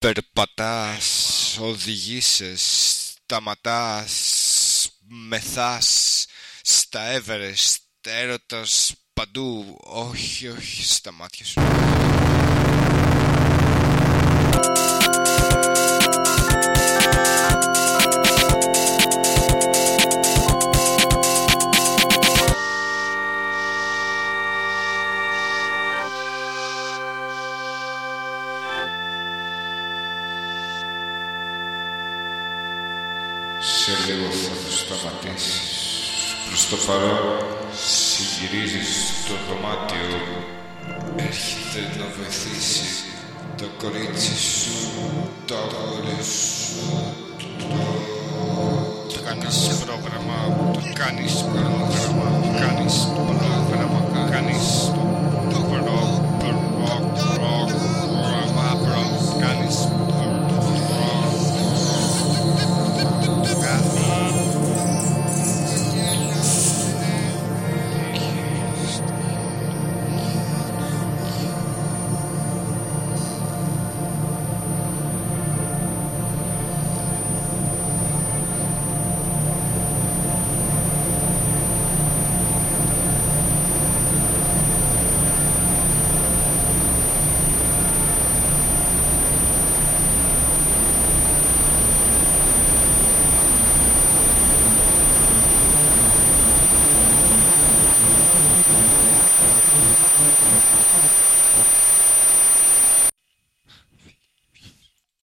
Περπατάς, οδηγήσες, σταματάς, μεθάς, στα Everest, έρωτας παντού, όχι, όχι, στα μάτια σου. σε λίγο θα το σταματήσει προ το παρόν το δωμάτιο. Έρχεται να βοηθήσει το κορίτσι σου, το αγόρι σου, το... Το κάνεις πρόγραμμα, το κάνεις πρόγραμμα,